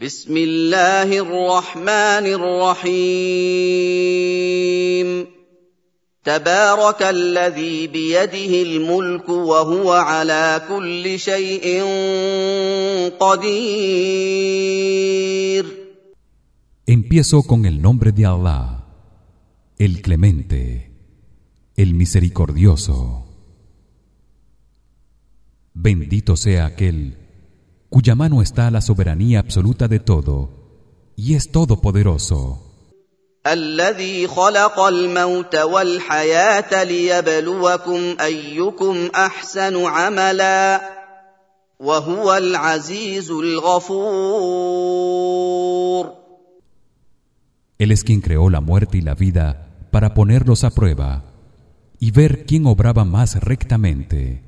بسم الله الرحمن الرحيم تبارك الذي بيده الملك وهو على كل شيء قدير Empiezo con el nombre de Allah, el Clemente, el Misericordioso. Bendito sea aquel cuya mano está la soberanía absoluta de todo y es todopoderoso. الذي خلق الموت والحياه ليبلوكم ايكم احسن عملا وهو العزيز الغفور Él es quien creó la muerte y la vida para ponerlos a prueba y ver quién obraba más rectamente.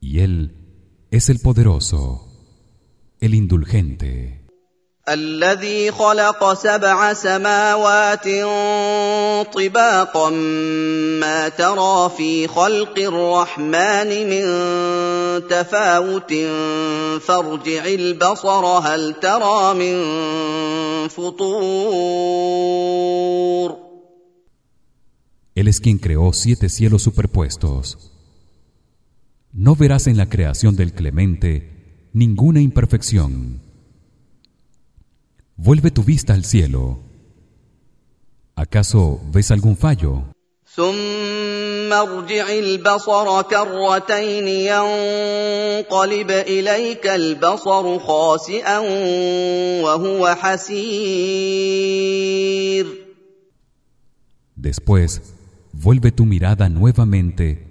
Y él es el poderoso, el indulgente. الذي خلق سبع سماوات طباقا ما ترى في خلق الرحمن من تفاوت فارجع البصر هل ترى من فطور Él es quien creó siete cielos superpuestos. no verás en la creación del Clemente ninguna imperfección. Vuelve tu vista al cielo. ¿Acaso ves algún fallo? Después, vuelve tu mirada nuevamente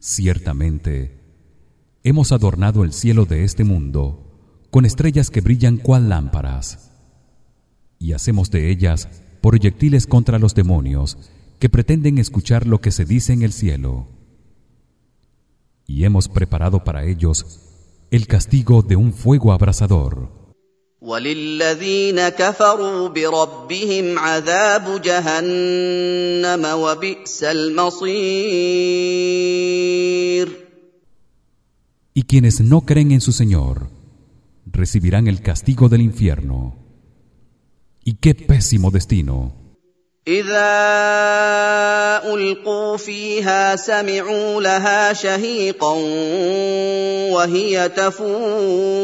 ciertamente, hemos adornado el cielo de este mundo con estrellas que brillan cual lámparas, y hacemos de ellas proyectiles contra los demonios que pretenden escuchar lo que se dice en el cielo. Y hemos preparado para ellos el castigo de un fuego abrasador. وللذين كفروا بربهم عذاب جهنم وبئس المصير Y quienes no creen en su Señor recibirán el castigo del infierno. Y qué pésimo destino. اذا القوا فيها سمعوا لها شهيقا وهي تفور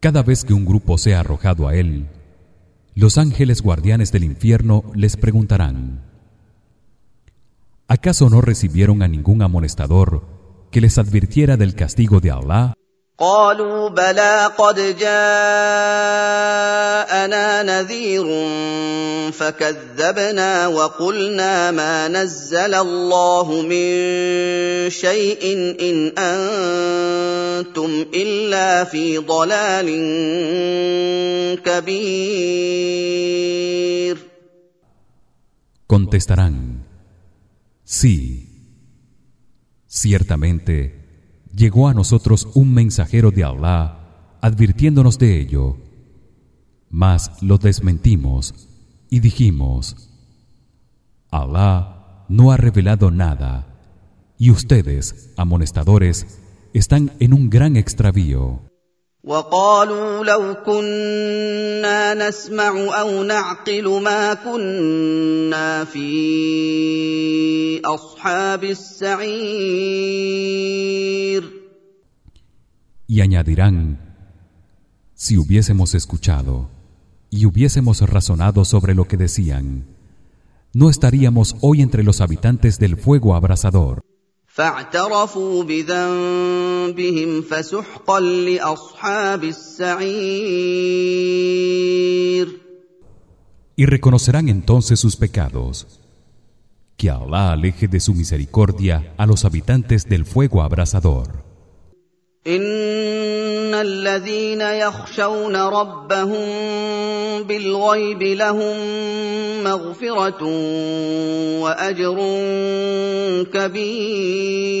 Cada vez que un grupo sea arrojado a él, los ángeles guardianes del infierno les preguntarán: ¿Acaso no recibieron a ningún amonestador que les advirtiera del castigo de Allah? قالوا بلى قد جاءنا نذير فكذبنا وقلنا ما نزل الله من شيء ان انتم الا في ضلال كبير Contestarán: Sí. Ciertamente llegó a nosotros un mensajero de Allah advirtiéndonos de ello. Mas lo desmentimos y dijimos: Allah no ha revelado nada y ustedes, amonestadores, están en un gran extravío. وقالوا لو كنا نسمع او نعقل ما كنا في اصحاب السعير y añadirán si hubiésemos escuchado y hubiésemos razonado sobre lo que decían no estaríamos hoy entre los habitantes del fuego abrasador. y reconocerán entonces sus pecados que Allah aleje de su misericordia a los habitantes del fuego abrasador. الذين يخشون ربهم بالغيب لهم مغفرة واجر كبير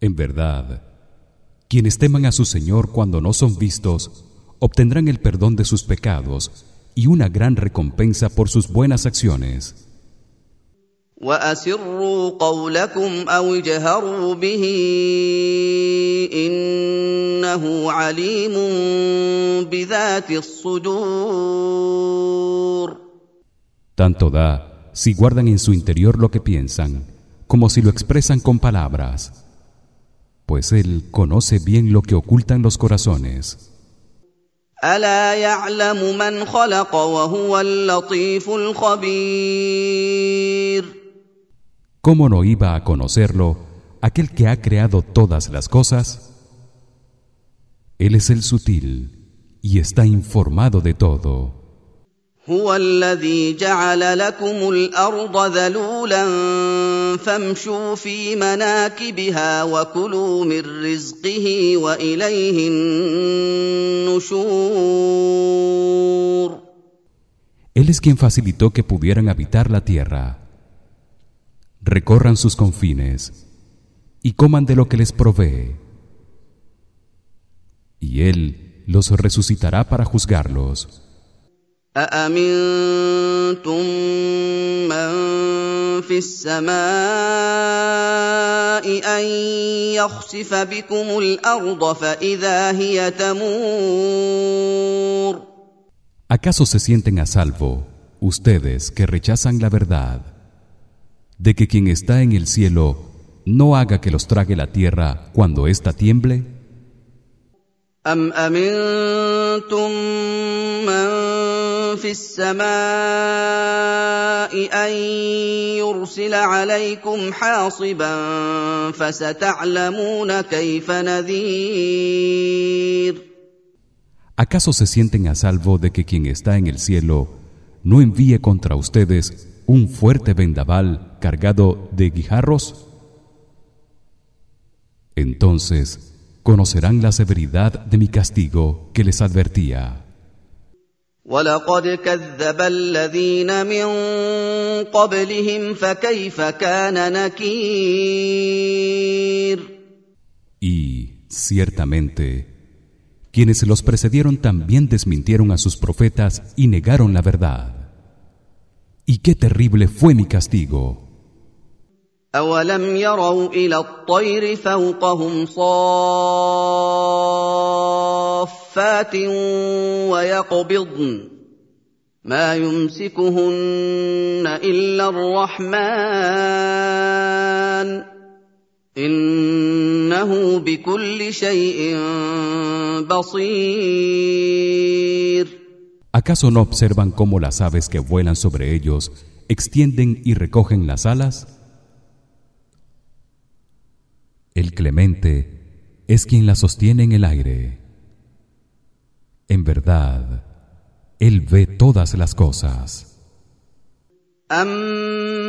En verdad, quienes teman a su Señor cuando no son vistos obtendrán el perdón de sus pecados y una gran recompensa por sus buenas acciones. واسروا قولكم او اجهروا به انه عليم بذات الصدور Tanto da si guardan en su interior lo que piensan como si lo expresan con palabras pues él conoce bien lo que ocultan los corazones الا يعلم من خلق وهو اللطيف الخبير ¿Cómo no iba a conocerlo aquel que ha creado todas las cosas? Él es el sutil y está informado de todo. هو الذي جعل لكم الارض ذلولا فامشوا في مناكبها وكلوا من رزقه واليه النشور Él es quien facilitó que pudieran habitar la tierra. Recorran sus confines y coman de lo que les provee. Y él los resucitará para juzgarlos. أأمنتم من في السماء أن يخسف بكم الأرض فإذا هي تمور ¿Acaso se sienten a salvo ustedes que rechazan la verdad de que quien está en el cielo no haga que los trague la tierra cuando ésta tiemble? أم أمنتم من في السماء أن يرسل عليكم حاصبا فستعلمون كيف نذير ¿Acaso se sienten a salvo de que quien está en el cielo no envíe contra ustedes un fuerte vendaval cargado de guijarros? Entonces conocerán la severidad de mi castigo que les advertía. ولقد كذب الذين من قبلهم فكيف كان نكير Y ciertamente quienes los precedieron también desmintieron a sus profetas y negaron la verdad. Y qué terrible fue mi castigo. أولم يروا إلى الطير فوقهم صافات ويقبضن ما يمسكهن إلا الرحمن إنه بكل شيء بصير ¿Acaso no observan cómo las aves que vuelan sobre ellos extienden y recogen las alas? El Clemente es quien la sostiene en el aire. En verdad, él ve todas las cosas.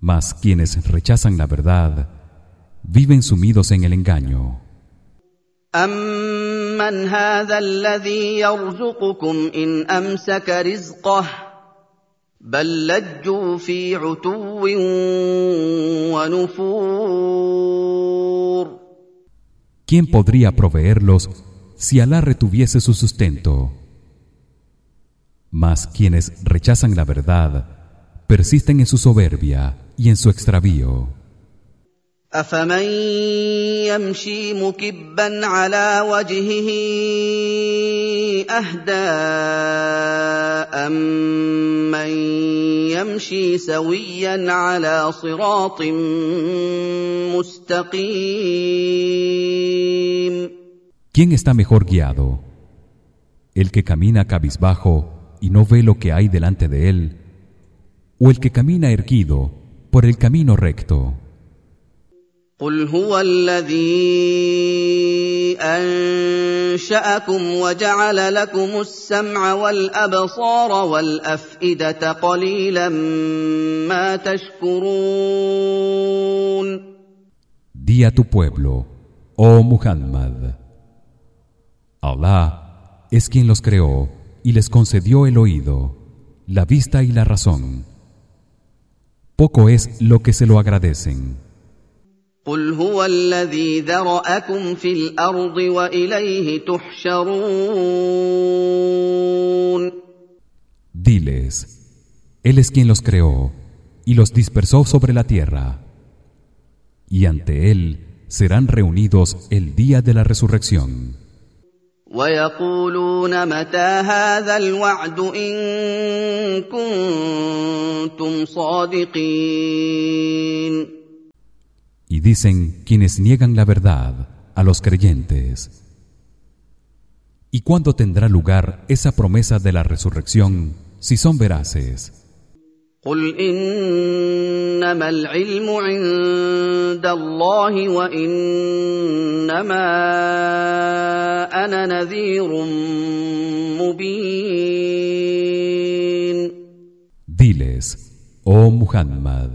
mas quienes rechazan la verdad viven sumidos en el engaño ¿Quién podría proveerlos si Alá retuviese su sustento? Mas quienes rechazan la verdad persisten en su soberbia y en su extravío أفمن يمشي مكبا على وجهه أهدى أمن يمشي سويا على صراط مستقيم ¿Quién está mejor guiado? ¿El que camina cabizbajo y no ve lo que hay delante de él? ¿O el que camina erguido por el camino recto? قل هو الذي انشاكم وجعل لكم السمع والابصار والافئده قليلا ما تشكرون Di a tu pueblo, oh Muhammad, Allah es quien los creó y les concedió el oído, la vista y la razón. Poco es lo que se lo agradecen. قل هو الذي ذراكم في الارض واليه تحشرون Diles, Él es quien los creó y los dispersó sobre la tierra, y ante Él serán reunidos el día de la resurrección. ويقولون متى هذا الوعد ان كنتم صادقين Y dicen quienes niegan la verdad a los creyentes. ¿Y cuándo tendrá lugar esa promesa de la resurrección si son veraces? قل انما العلم عند الله وانما انا نذير مبين Diles, oh Muhammad,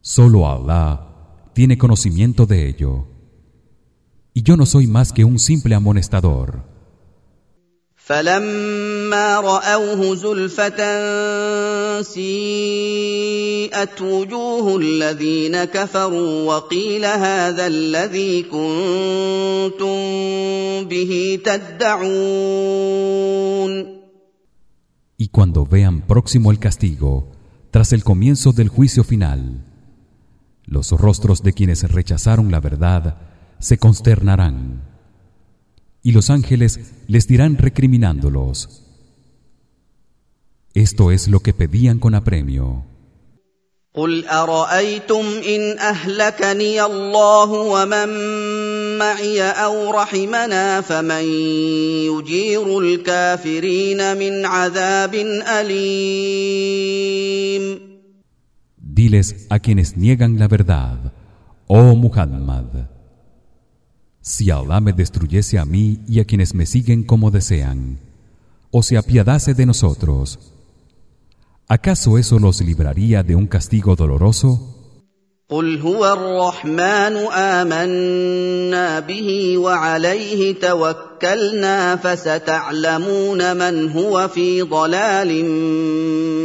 solo Allah tiene conocimiento de ello. Y yo no soy más que un simple amonestador. فلما راوه زلفه سيئت وجوه الذين كفروا وقيل هذا الذي كنتم به تدعون Y cuando vean próximo el castigo, tras el comienzo del juicio final, los rostros de quienes rechazaron la verdad se consternarán. Y los ángeles les dirán recriminándolos: Esto es lo que pedían con apremio. قل ارايتم ان اهلكني الله ومن معي او رحمنا فمن يجير الكافرين من عذاب اليم Diles a quienes niegan la verdad, oh Muhammad, si Allah me destruyese a mí y a quienes me siguen como desean, o se apiadase de nosotros, ¿acaso eso los libraría de un castigo doloroso? قل هو الرحمن امنا به وعليه توكلنا فستعلمون من هو في ضلال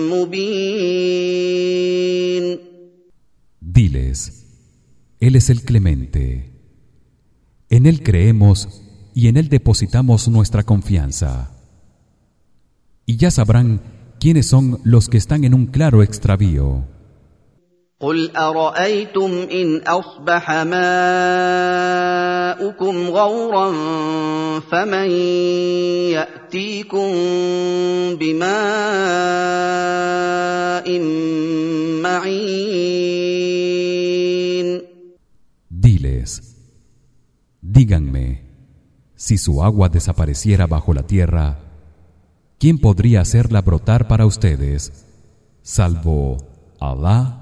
مبين Diles, Él es el clemente. En Él creemos y en Él depositamos nuestra confianza. Y ya sabrán quiénes son los que están en un claro extravío. قل ارايتم ان اصبح ماؤكم غورا فمن ياتيكم بماء معين Diles, díganme, si su agua desapareciera bajo la tierra, ¿quién podría hacerla brotar para ustedes, salvo Allah?